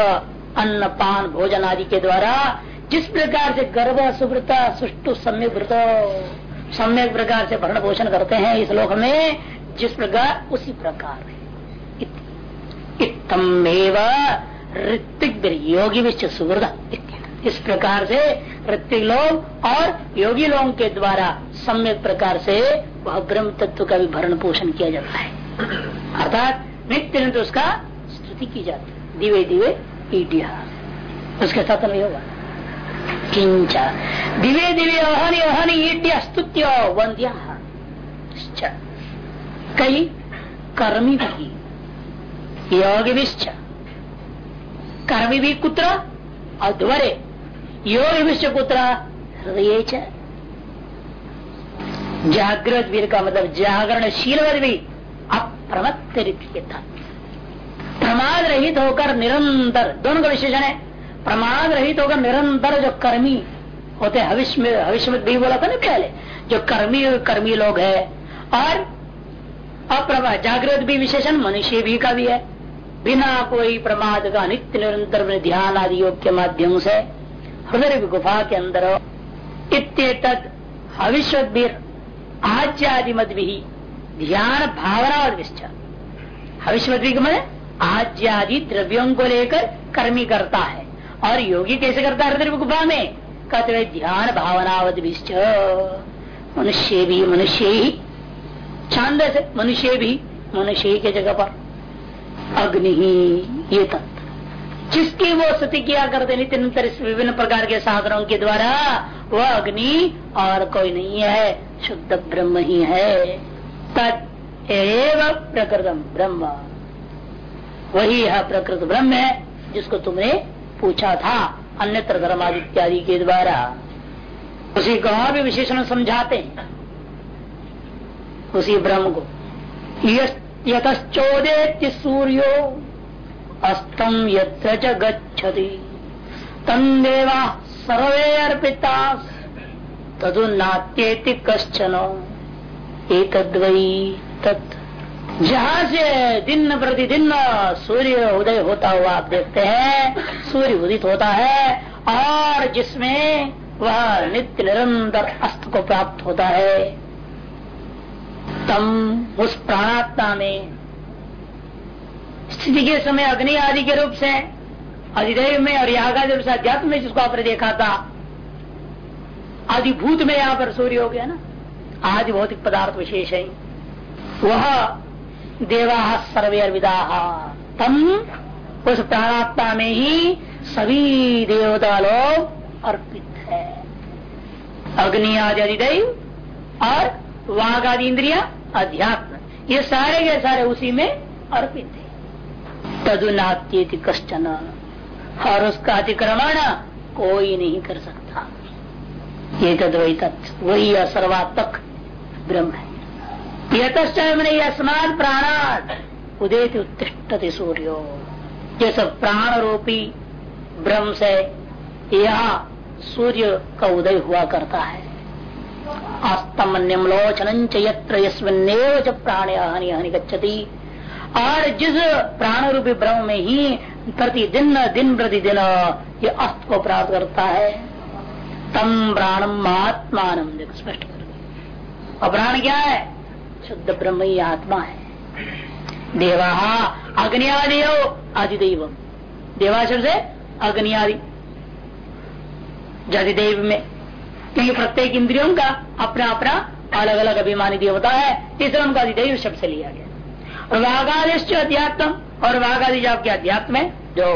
अन्न पान भोजन आदि के द्वारा जिस प्रकार से गर्भ, सुवृत सुष्टु सम्यक सम्यक प्रकार से भरण पोषण करते हैं इस लोक में, जिस प्रकार, उसी प्रकार इतमेव ऋतिक योगी विश्व सुवृत इस प्रकार से ऋतिक लोग और योगी लोगों के द्वारा सम्यक प्रकार से वह ब्रह्म तत्व का भी भरण पोषण किया जाता है। अर्थात नित्य नित्य उसका स्तुति की जाती है। दिवे दिवे ईडिया उसके साथ नहीं होगा। किंचा। दिवे दिवे अहन अहन ईड्य स्तुत्य वंद्या कई कर्मी भी। योगी कर्मी भी कुत्र? अध्वरे। योग विश्व कुत्र हृदय जागृत वीर का मतलब जागरणशील भी अप्रमत्त प्रमाद रहित होकर निरंतर दोनों का विशेषण है प्रमाद रहित होकर निरंतर जो कर्मी होते हविष्य में हविष्य में भी बोला था ना पहले जो कर्मी कर्मी लोग है और अप्रमा जागृत भी विशेषण मनुष्य भी का भी है। बिना कोई प्रमाद का नित्य निरंतर ध्यान आदि योग के माध्यम से हृदय गुफा के अंदर इत हविष्वीर आज्यादि मत भी ध्यान भावना और निश्चय हविष्मद्वी मैं आज्यादि द्रव्यों को लेकर कर्मी करता है और योगी कैसे करता है हृदय गुफा में कहते ध्यान भावनावत मनुष्य भी मनुष्य ही छांद मनुष्य भी मनुष्य ही के जगह पर अग्नि ही ये तत्व जिसकी वो स्तुति किया करते नित्य निरंतर विभिन्न प्रकार के साधनों के द्वारा वह अग्नि और कोई नहीं है, शुद्ध ब्रह्म ही है। तत् एव प्रकृतम ब्रह्म। वही है प्रकृत ब्रह्म है, जिसको तुमने पूछा था, अन्यत्र धर्मादि इत्यादि के द्वारा। उसी को और भी विशेषण समझाते हैं। उसी ब्रह्म को। यतश्चोदे सूर्यो। अस्तम यत्र गच्छति। तंदेवा सर्वे अर्पिता। तदु नात्येति कश्चन। एक तत्। जहाँ से दिन प्रतिदिन सूर्य उदय होता हुआ आप देखते हैं। सूर्य उदित होता है और जिसमें वह नित्य निरंतर अस्त को प्राप्त होता है। तम उस प्राणात्मा में स्थिति के समय अग्नि आदि के रूप से, अधिदेव में और यागा रूप से, अध्यात्म में जिसको आपने देखा था, आदिभूत में यहाँ पर सूर्य हो गया ना, आदि भौतिक पदार्थ विशेष है। वह देवा सर्वे विदा तम उस प्राणात्मा में ही सभी देवता लोग अर्पित है। अग्नि आदि अधिदेव और वाघ आदि इंद्रिया अध्यात्म। ये सारे के सारे उसी में अर्पित है। तदुनात्यति कश्चन। और उसका अतिक्रमण कोई नहीं कर सकता। ये तद्वही तत्व वही सर्वात्मक ब्रह्म है। यतश्चय मैंने अस्मात प्राणात उदय उत्तिष्ठते सूर्यो। सब प्राण रूपी ब्रह्म से यह सूर्य का उदय हुआ करता है। अस्तम निम्लोचन च प्राण हानि हानि गच्छति। और जिस प्राण रूपी ब्रह्म में ही प्रतिदिन दिन प्रतिदिन ये अस्त को प्राप्त करता है, तम प्राणम आत्मान स्पष्ट कर प्राण क्या है? शुद्ध ब्रह्म ही आत्मा है। देवा अग्नि आदि आदिदेव देवाशर से अग्नि आदि जातिदेव में। क्योंकि प्रत्येक इंद्रियों का अपना अपना अलग अलग अभिमानी देवता है इसलिए उनका अधिदेव शब्द से लिया गया। वाघादिश्च अध्यात्म और वाघादि जो आपके अध्यात्म है जो